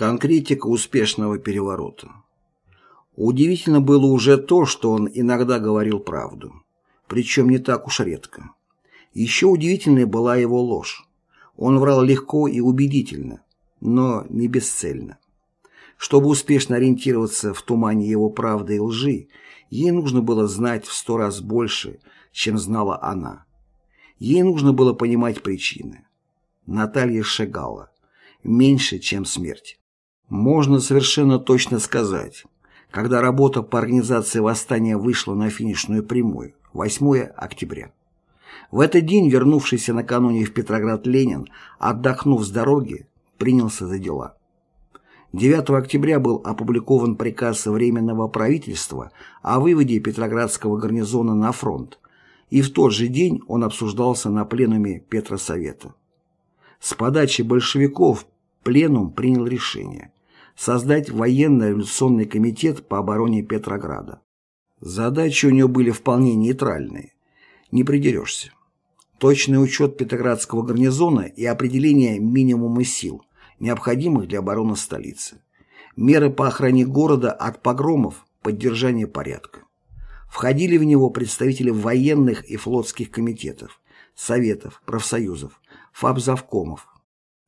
Конкретика успешного переворота. Удивительно было уже то, что он иногда говорил правду, причем не так уж редко. Еще удивительнее была его ложь. Он врал легко и убедительно, но не бесцельно. Чтобы успешно ориентироваться в тумане его правды и лжи, ей нужно было знать в сто раз больше, чем знала она. Ей нужно было понимать причины. Наталья шагала. Меньше, чем смерть. Можно совершенно точно сказать, когда работа по организации восстания вышла на финишную прямую, 8 октября. В этот день вернувшийся накануне в Петроград Ленин, отдохнув с дороги, принялся за дела. 9 октября был опубликован приказ Временного правительства о выводе Петроградского гарнизона на фронт, и в тот же день он обсуждался на пленуме Петросовета. С подачи большевиков пленум принял решение создать военно-революционный комитет по обороне Петрограда. Задачи у него были вполне нейтральные. Не придерешься. Точный учет Петроградского гарнизона и определение минимума сил, необходимых для обороны столицы. Меры по охране города от погромов, поддержание порядка. Входили в него представители военных и флотских комитетов, советов, профсоюзов, фабзавкомов,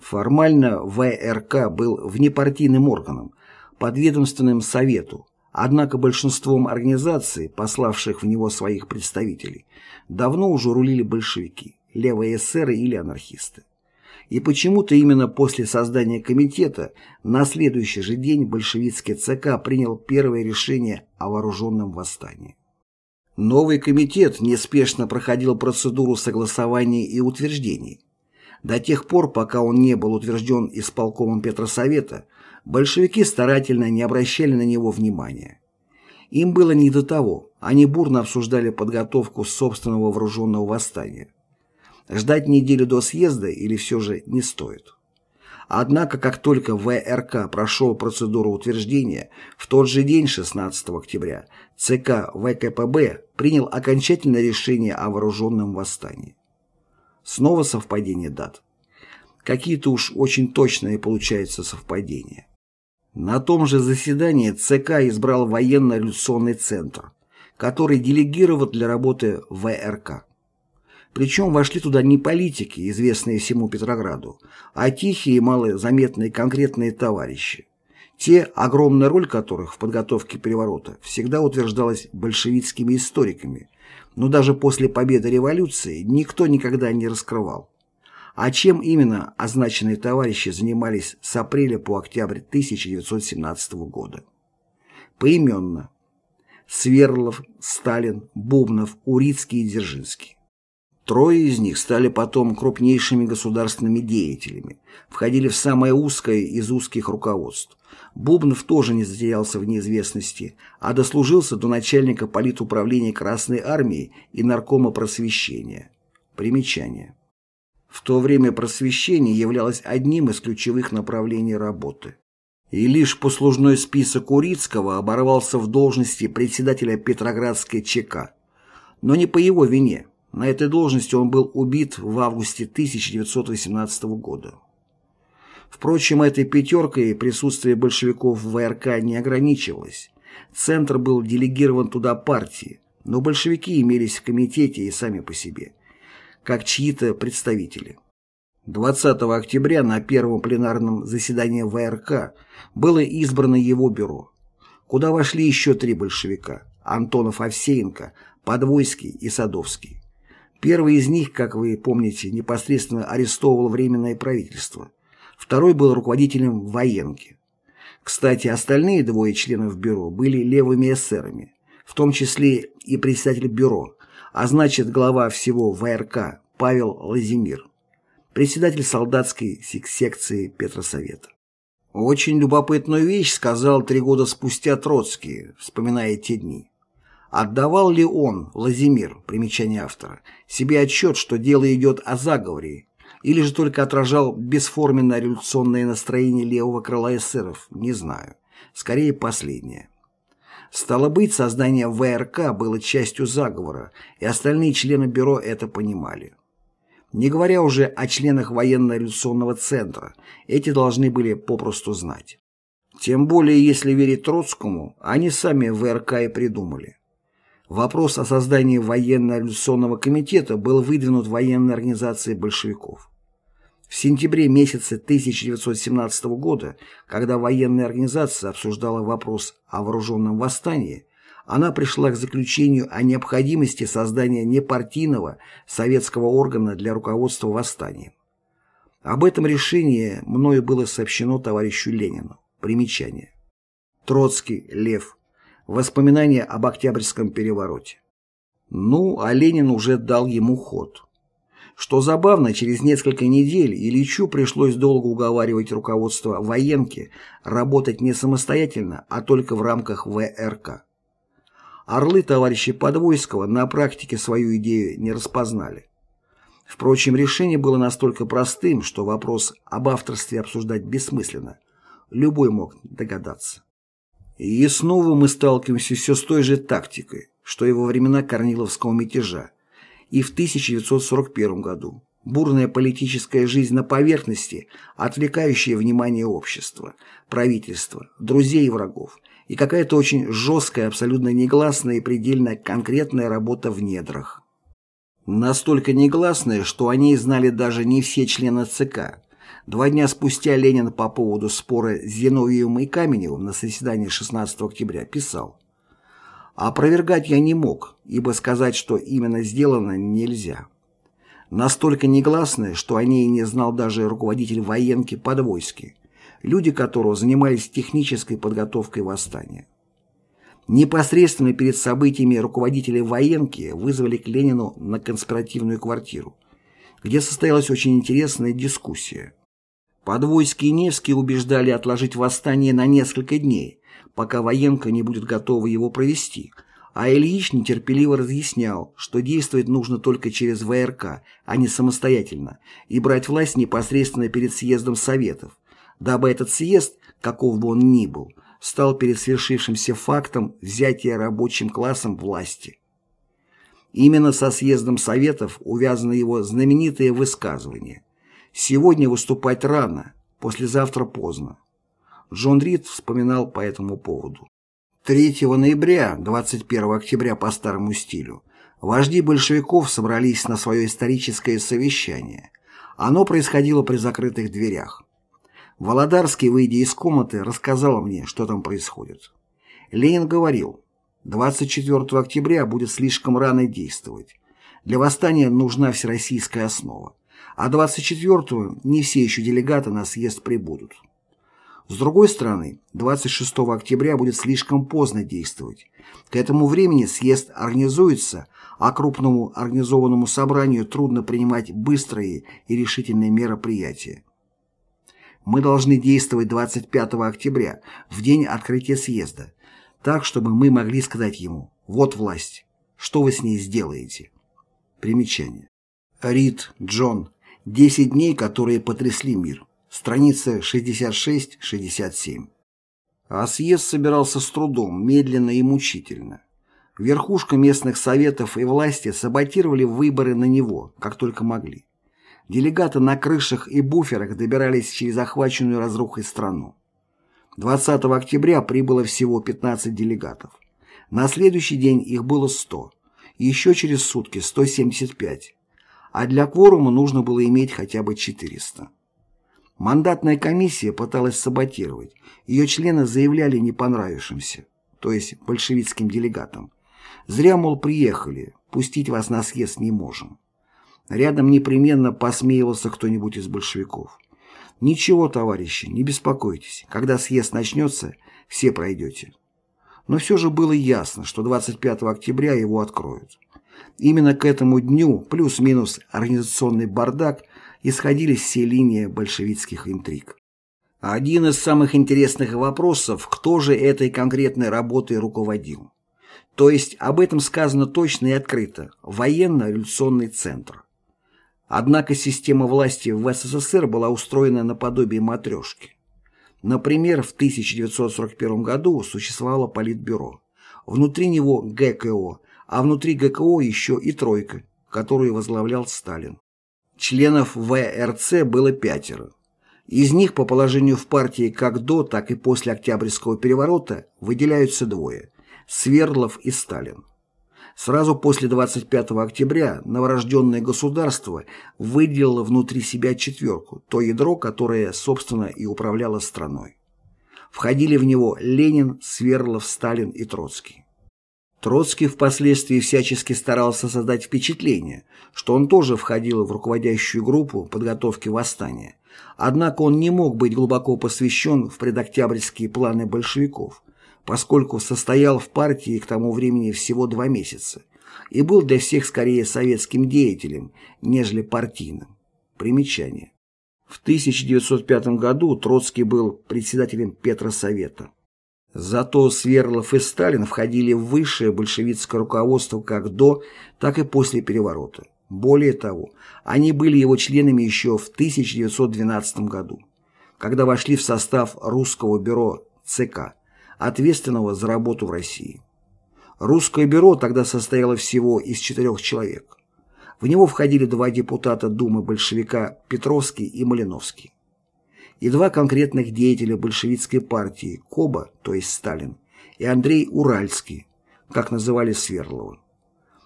Формально ВРК был внепартийным органом, подведомственным Совету, однако большинством организаций, пославших в него своих представителей, давно уже рулили большевики, левые эсеры или анархисты. И почему-то именно после создания комитета на следующий же день большевистский ЦК принял первое решение о вооруженном восстании. Новый комитет неспешно проходил процедуру согласования и утверждений. До тех пор, пока он не был утвержден исполкомом Петросовета, большевики старательно не обращали на него внимания. Им было не до того, они бурно обсуждали подготовку собственного вооруженного восстания. Ждать неделю до съезда или все же не стоит. Однако, как только ВРК прошел процедуру утверждения, в тот же день, 16 октября, ЦК ВКПБ принял окончательное решение о вооруженном восстании. Снова совпадение дат. Какие-то уж очень точные получаются совпадения. На том же заседании ЦК избрал военно-революционный центр, который делегировал для работы ВРК. Причем вошли туда не политики, известные всему Петрограду, а тихие и малозаметные конкретные товарищи. Те, огромная роль которых в подготовке переворота всегда утверждалась большевистскими историками, но даже после победы революции никто никогда не раскрывал. А чем именно означенные товарищи занимались с апреля по октябрь 1917 года? Поименно. Сверлов, Сталин, Бубнов, Урицкий и Дзержинский. Трое из них стали потом крупнейшими государственными деятелями, входили в самое узкое из узких руководств. Бубнов тоже не затерялся в неизвестности, а дослужился до начальника политуправления Красной Армии и наркома просвещения. Примечание. В то время просвещение являлось одним из ключевых направлений работы. И лишь послужной список Урицкого оборвался в должности председателя Петроградской ЧК. Но не по его вине. На этой должности он был убит в августе 1918 года. Впрочем, этой пятеркой присутствие большевиков в ВРК не ограничивалось. Центр был делегирован туда партии, но большевики имелись в комитете и сами по себе, как чьи-то представители. 20 октября на первом пленарном заседании ВРК было избрано его бюро, куда вошли еще три большевика – Антонов Овсеенко, Подвойский и Садовский. Первый из них, как вы помните, непосредственно арестовывал Временное правительство – Второй был руководителем военки. Кстати, остальные двое членов бюро были левыми эсерами, в том числе и председатель бюро, а значит глава всего ВРК Павел Лазимир, председатель солдатской секции Петросовета. Очень любопытную вещь сказал три года спустя Троцкий, вспоминая те дни. Отдавал ли он, Лазимир, примечание автора, себе отчет, что дело идет о заговоре, или же только отражал бесформенное революционное настроение левого крыла эсеров, не знаю. Скорее, последнее. Стало быть, создание ВРК было частью заговора, и остальные члены бюро это понимали. Не говоря уже о членах военно-революционного центра, эти должны были попросту знать. Тем более, если верить Троцкому, они сами ВРК и придумали. Вопрос о создании военно-революционного комитета был выдвинут военной организацией большевиков. В сентябре месяце 1917 года, когда военная организация обсуждала вопрос о вооруженном восстании, она пришла к заключению о необходимости создания непартийного советского органа для руководства восстанием. Об этом решении мною было сообщено товарищу Ленину. Примечание. Троцкий, Лев. Воспоминания об Октябрьском перевороте. Ну, а Ленин уже дал ему ход. Что забавно, через несколько недель Ильичу пришлось долго уговаривать руководство военки работать не самостоятельно, а только в рамках ВРК. Орлы товарища Подвойского на практике свою идею не распознали. Впрочем, решение было настолько простым, что вопрос об авторстве обсуждать бессмысленно. Любой мог догадаться. И снова мы сталкиваемся все с той же тактикой, что и во времена Корниловского мятежа, и в 1941 году. Бурная политическая жизнь на поверхности, отвлекающая внимание общества, правительства, друзей и врагов, и какая-то очень жесткая, абсолютно негласная и предельно конкретная работа в недрах. Настолько негласная, что о ней знали даже не все члены ЦК. Два дня спустя Ленин по поводу спора с Зиновьевым и Каменевым на заседании 16 октября писал Опровергать я не мог, ибо сказать, что именно сделано, нельзя. Настолько негласное, что о ней не знал даже руководитель военки подвойски, люди которого занимались технической подготовкой восстания. Непосредственно перед событиями руководители военки вызвали к Ленину на конспиративную квартиру, где состоялась очень интересная дискуссия. Подвойский и Невский убеждали отложить восстание на несколько дней, пока военка не будет готова его провести, а Ильич нетерпеливо разъяснял, что действовать нужно только через ВРК, а не самостоятельно, и брать власть непосредственно перед съездом Советов, дабы этот съезд, каков бы он ни был, стал перед свершившимся фактом взятия рабочим классом власти. Именно со съездом Советов увязано его знаменитое высказывание «Сегодня выступать рано, послезавтра поздно». Джон Рид вспоминал по этому поводу. 3 ноября, 21 октября по старому стилю, вожди большевиков собрались на свое историческое совещание. Оно происходило при закрытых дверях. Володарский, выйдя из комнаты, рассказал мне, что там происходит. Ленин говорил, 24 октября будет слишком рано действовать. Для восстания нужна всероссийская основа. А 24 не все еще делегаты на съезд прибудут. С другой стороны, 26 октября будет слишком поздно действовать. К этому времени съезд организуется, а крупному организованному собранию трудно принимать быстрые и решительные мероприятия. Мы должны действовать 25 октября, в день открытия съезда, так, чтобы мы могли сказать ему «Вот власть, что вы с ней сделаете?» Примечание. Рид, Джон. Десять дней, которые потрясли мир. Страница 66-67. А съезд собирался с трудом, медленно и мучительно. Верхушка местных советов и власти саботировали выборы на него, как только могли. Делегаты на крышах и буферах добирались через охваченную разрухой страну. 20 октября прибыло всего 15 делегатов. На следующий день их было 100, еще через сутки 175, а для кворума нужно было иметь хотя бы 400. Мандатная комиссия пыталась саботировать. Ее члены заявляли не понравившимся, то есть большевистским делегатам. Зря, мол, приехали, пустить вас на съезд не можем. Рядом непременно посмеивался кто-нибудь из большевиков. Ничего, товарищи, не беспокойтесь, когда съезд начнется, все пройдете. Но все же было ясно, что 25 октября его откроют. Именно к этому дню, плюс-минус организационный бардак, исходились все линии большевистских интриг. Один из самых интересных вопросов, кто же этой конкретной работой руководил. То есть об этом сказано точно и открыто – военно-революционный центр. Однако система власти в СССР была устроена наподобие матрешки. Например, в 1941 году существовало Политбюро. Внутри него ГКО, а внутри ГКО еще и Тройка, которую возглавлял Сталин. Членов ВРЦ было пятеро. Из них по положению в партии как до, так и после Октябрьского переворота выделяются двое – Свердлов и Сталин. Сразу после 25 октября новорожденное государство выделило внутри себя четверку, то ядро, которое, собственно, и управляло страной. Входили в него Ленин, Свердлов, Сталин и Троцкий. Троцкий впоследствии всячески старался создать впечатление, что он тоже входил в руководящую группу подготовки восстания. Однако он не мог быть глубоко посвящен в предоктябрьские планы большевиков, поскольку состоял в партии к тому времени всего два месяца и был для всех скорее советским деятелем, нежели партийным. Примечание. В 1905 году Троцкий был председателем Петросовета. Зато Сверлов и Сталин входили в высшее большевистское руководство как до, так и после переворота. Более того, они были его членами еще в 1912 году, когда вошли в состав Русского бюро ЦК ответственного за работу в России. Русское бюро тогда состояло всего из четырех человек. В него входили два депутата Думы большевика Петровский и Малиновский. И два конкретных деятеля большевистской партии Коба, то есть Сталин, и Андрей Уральский, как называли Сверлова.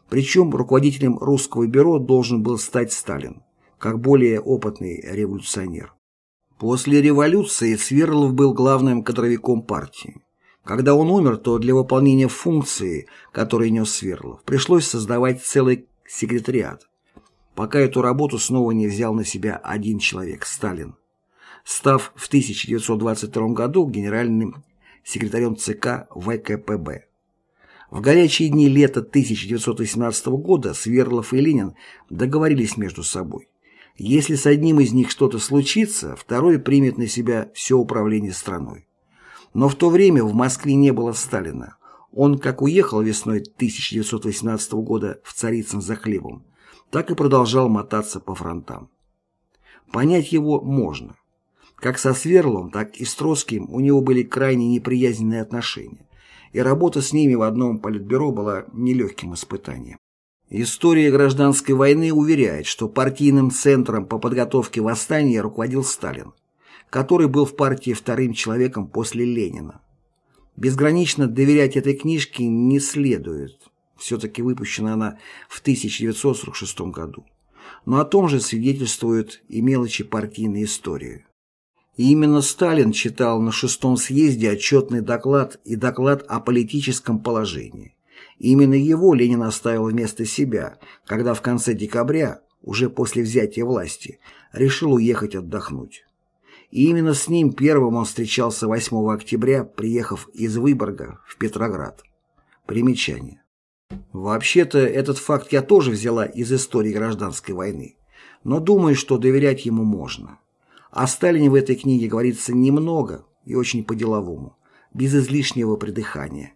Причем руководителем русского бюро должен был стать Сталин, как более опытный революционер. После революции Сверлов был главным кадровиком партии. Когда он умер, то для выполнения функции, которые нес Сверлов, пришлось создавать целый секретариат, пока эту работу снова не взял на себя один человек – Сталин, став в 1922 году генеральным секретарем ЦК ВКПБ. В горячие дни лета 1918 года Сверлов и Ленин договорились между собой. Если с одним из них что-то случится, второй примет на себя все управление страной. Но в то время в Москве не было Сталина. Он как уехал весной 1918 года в Царицын за хлебом, так и продолжал мотаться по фронтам. Понять его можно. Как со Сверлом, так и с Троцким у него были крайне неприязненные отношения, и работа с ними в одном политбюро была нелегким испытанием. История гражданской войны уверяет, что партийным центром по подготовке восстания руководил Сталин который был в партии вторым человеком после Ленина. Безгранично доверять этой книжке не следует. Все-таки выпущена она в 1946 году. Но о том же свидетельствуют и мелочи партийной истории. И именно Сталин читал на шестом съезде отчетный доклад и доклад о политическом положении. Именно его Ленин оставил вместо себя, когда в конце декабря, уже после взятия власти, решил уехать отдохнуть. И именно с ним первым он встречался 8 октября, приехав из Выборга в Петроград. Примечание. Вообще-то этот факт я тоже взяла из истории гражданской войны, но думаю, что доверять ему можно. О Сталине в этой книге говорится немного и очень по-деловому, без излишнего придыхания.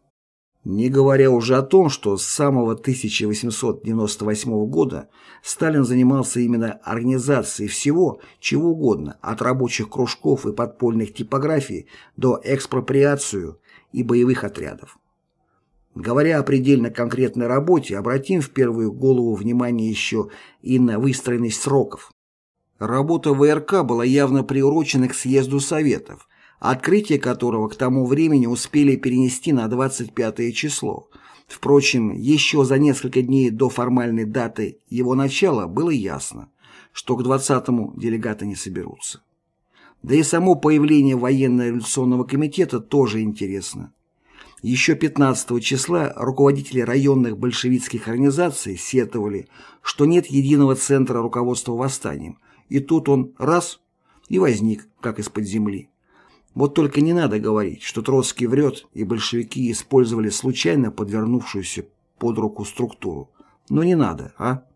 Не говоря уже о том, что с самого 1898 года Сталин занимался именно организацией всего, чего угодно, от рабочих кружков и подпольных типографий до экспроприацию и боевых отрядов. Говоря о предельно конкретной работе, обратим в первую голову внимание еще и на выстроенность сроков. Работа ВРК была явно приурочена к съезду Советов – открытие которого к тому времени успели перенести на 25 число. Впрочем, еще за несколько дней до формальной даты его начала было ясно, что к 20-му делегаты не соберутся. Да и само появление военно-революционного комитета тоже интересно. Еще 15 числа руководители районных большевистских организаций сетовали, что нет единого центра руководства восстанием, и тут он раз и возник, как из-под земли. Вот только не надо говорить, что Троцкий врет, и большевики использовали случайно подвернувшуюся под руку структуру. Но не надо, а?